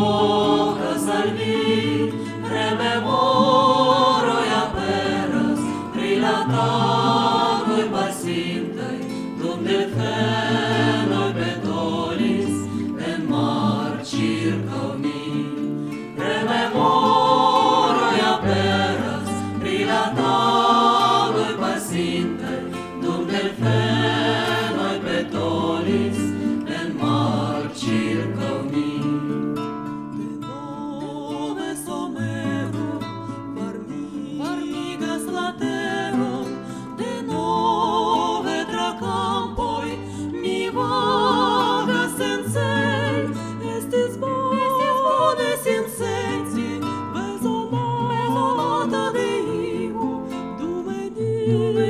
min voca salvi, rememoro i dume